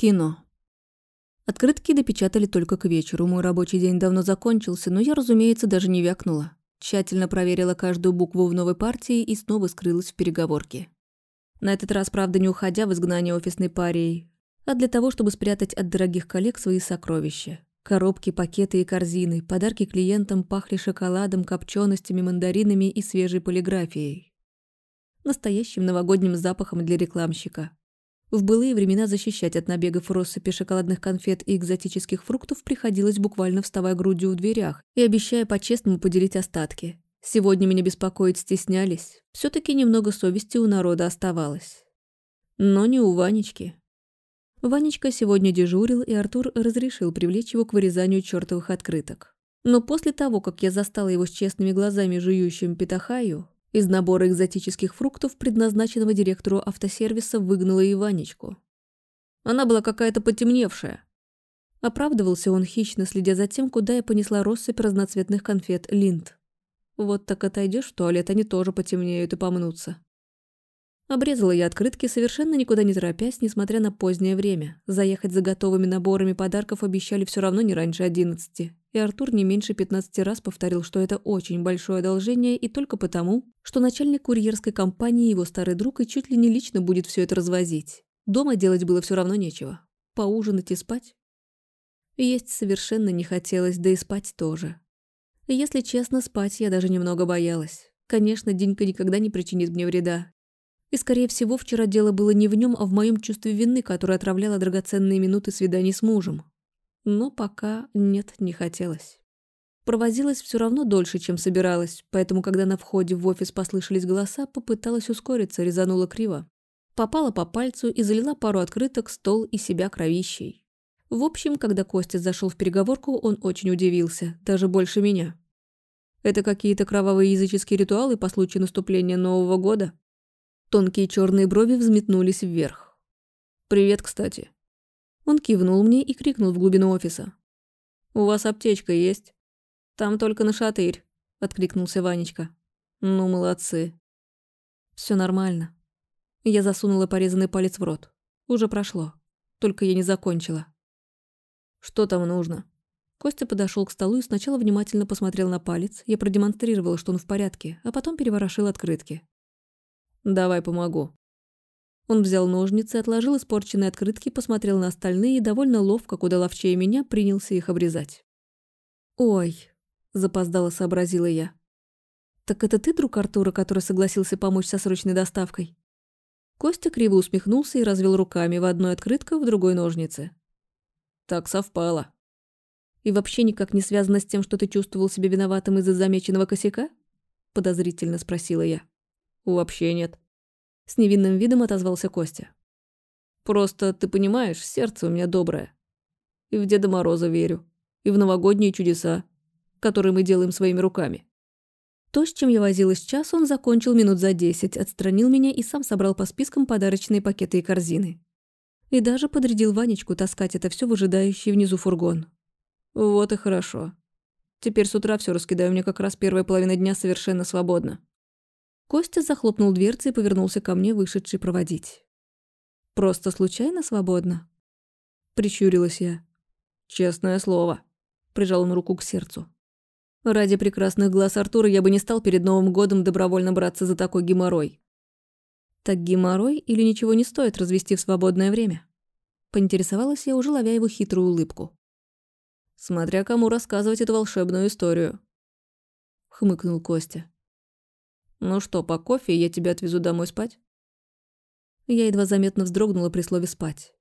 Кино. Открытки допечатали только к вечеру. Мой рабочий день давно закончился, но я, разумеется, даже не вякнула. Тщательно проверила каждую букву в новой партии и снова скрылась в переговорке. На этот раз, правда, не уходя в изгнание офисной парией, а для того, чтобы спрятать от дорогих коллег свои сокровища. Коробки, пакеты и корзины, подарки клиентам пахли шоколадом, копченостями, мандаринами и свежей полиграфией. Настоящим новогодним запахом для рекламщика. В былые времена защищать от набегов россыпи шоколадных конфет и экзотических фруктов приходилось буквально вставая грудью в дверях и обещая по-честному поделить остатки. Сегодня меня беспокоить стеснялись. все таки немного совести у народа оставалось. Но не у Ванечки. Ванечка сегодня дежурил, и Артур разрешил привлечь его к вырезанию чертовых открыток. Но после того, как я застала его с честными глазами жующим питахаю, из набора экзотических фруктов, предназначенного директору автосервиса, выгнала Иванечку. Она была какая-то потемневшая. Оправдывался он хищно, следя за тем, куда я понесла россыпь разноцветных конфет Линд. Вот так отойдешь в туалет, они тоже потемнеют и помнутся. Обрезала я открытки, совершенно никуда не торопясь, несмотря на позднее время. Заехать за готовыми наборами подарков обещали все равно не раньше одиннадцати. И Артур не меньше пятнадцати раз повторил, что это очень большое одолжение, и только потому, что начальник курьерской компании его старый друг и чуть ли не лично будет все это развозить. Дома делать было все равно нечего. Поужинать и спать. Есть совершенно не хотелось, да и спать тоже. Если честно, спать я даже немного боялась. Конечно, Динька никогда не причинит мне вреда, и, скорее всего, вчера дело было не в нем, а в моем чувстве вины, которое отравляло драгоценные минуты свиданий с мужем. Но пока нет, не хотелось. Провозилась все равно дольше, чем собиралась, поэтому, когда на входе в офис послышались голоса, попыталась ускориться, резанула криво. Попала по пальцу и залила пару открыток, стол и себя кровищей. В общем, когда Костя зашел в переговорку, он очень удивился, даже больше меня. Это какие-то кровавые языческие ритуалы по случаю наступления Нового года? Тонкие черные брови взметнулись вверх. «Привет, кстати». Он кивнул мне и крикнул в глубину офиса. «У вас аптечка есть?» «Там только на шатырь», — откликнулся Ванечка. «Ну, молодцы». Все нормально». Я засунула порезанный палец в рот. Уже прошло. Только я не закончила. «Что там нужно?» Костя подошел к столу и сначала внимательно посмотрел на палец. Я продемонстрировала, что он в порядке, а потом переворошил открытки. «Давай помогу». Он взял ножницы, отложил испорченные открытки, посмотрел на остальные и довольно ловко, куда ловчее меня, принялся их обрезать. «Ой», – запоздало сообразила я. «Так это ты, друг Артура, который согласился помочь со срочной доставкой?» Костя криво усмехнулся и развел руками в одной открытка, в другой ножницы. «Так совпало». «И вообще никак не связано с тем, что ты чувствовал себя виноватым из-за замеченного косяка?» – подозрительно спросила я. «Вообще нет». С невинным видом отозвался Костя. «Просто, ты понимаешь, сердце у меня доброе. И в Деда Мороза верю. И в новогодние чудеса, которые мы делаем своими руками». То, с чем я возилась час, он закончил минут за десять, отстранил меня и сам собрал по спискам подарочные пакеты и корзины. И даже подрядил Ванечку таскать это все в ожидающий внизу фургон. Вот и хорошо. Теперь с утра все раскидаю, мне как раз первая половина дня совершенно свободна. Костя захлопнул дверцы и повернулся ко мне, вышедший проводить. «Просто случайно свободно?» Прищурилась я. «Честное слово», — прижал он руку к сердцу. «Ради прекрасных глаз Артура я бы не стал перед Новым годом добровольно браться за такой геморрой». «Так геморрой или ничего не стоит развести в свободное время?» Поинтересовалась я, уже ловя его хитрую улыбку. «Смотря кому рассказывать эту волшебную историю», — хмыкнул Костя. «Ну что, по кофе, я тебя отвезу домой спать?» Я едва заметно вздрогнула при слове «спать».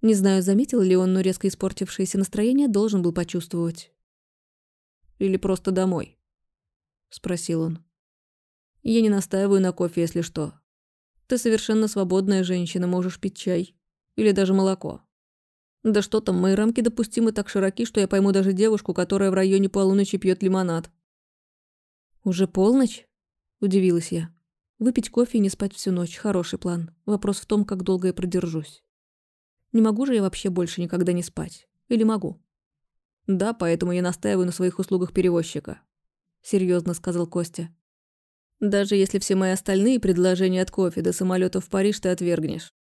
Не знаю, заметил ли он, но резко испортившееся настроение должен был почувствовать. «Или просто домой?» – спросил он. «Я не настаиваю на кофе, если что. Ты совершенно свободная женщина, можешь пить чай. Или даже молоко. Да что там, мои рамки допустимы так широки, что я пойму даже девушку, которая в районе полуночи пьет лимонад». «Уже полночь?» Удивилась я. Выпить кофе и не спать всю ночь – хороший план. Вопрос в том, как долго я продержусь. Не могу же я вообще больше никогда не спать? Или могу? Да, поэтому я настаиваю на своих услугах перевозчика. Серьезно сказал Костя. Даже если все мои остальные предложения от кофе до самолета в Париж ты отвергнешь.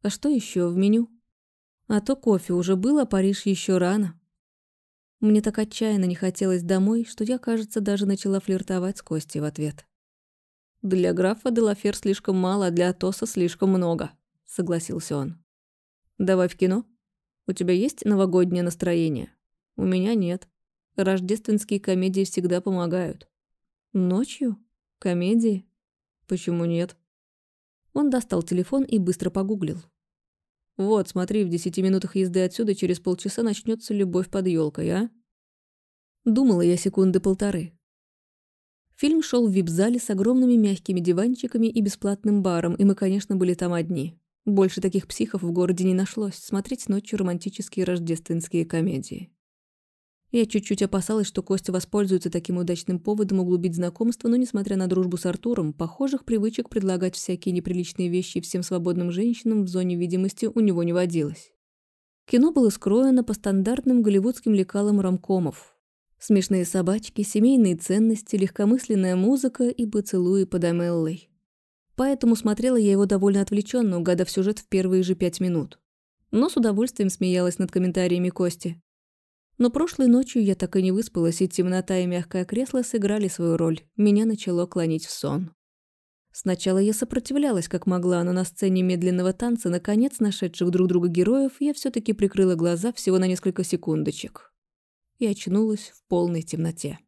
А что еще в меню? А то кофе уже был, а Париж еще рано. Мне так отчаянно не хотелось домой, что я, кажется, даже начала флиртовать с Костей в ответ. «Для графа Делафер слишком мало, а для Атоса слишком много», — согласился он. «Давай в кино. У тебя есть новогоднее настроение? У меня нет. Рождественские комедии всегда помогают». «Ночью? Комедии? Почему нет?» Он достал телефон и быстро погуглил. «Вот, смотри, в десяти минутах езды отсюда через полчаса начнется любовь под елкой, а?» Думала я секунды полторы. Фильм шел в вип-зале с огромными мягкими диванчиками и бесплатным баром, и мы, конечно, были там одни. Больше таких психов в городе не нашлось, смотреть ночью романтические рождественские комедии. Я чуть-чуть опасалась, что Костя воспользуется таким удачным поводом углубить знакомство, но, несмотря на дружбу с Артуром, похожих привычек предлагать всякие неприличные вещи всем свободным женщинам в зоне видимости у него не водилось. Кино было скроено по стандартным голливудским лекалам ромкомов, Смешные собачки, семейные ценности, легкомысленная музыка и поцелуи под Амеллой. Поэтому смотрела я его довольно отвлеченно, угадав сюжет в первые же пять минут. Но с удовольствием смеялась над комментариями Кости. Но прошлой ночью я так и не выспалась, и темнота и мягкое кресло сыграли свою роль. Меня начало клонить в сон. Сначала я сопротивлялась как могла, но на сцене медленного танца, наконец нашедших друг друга героев, я все таки прикрыла глаза всего на несколько секундочек и очнулась в полной темноте.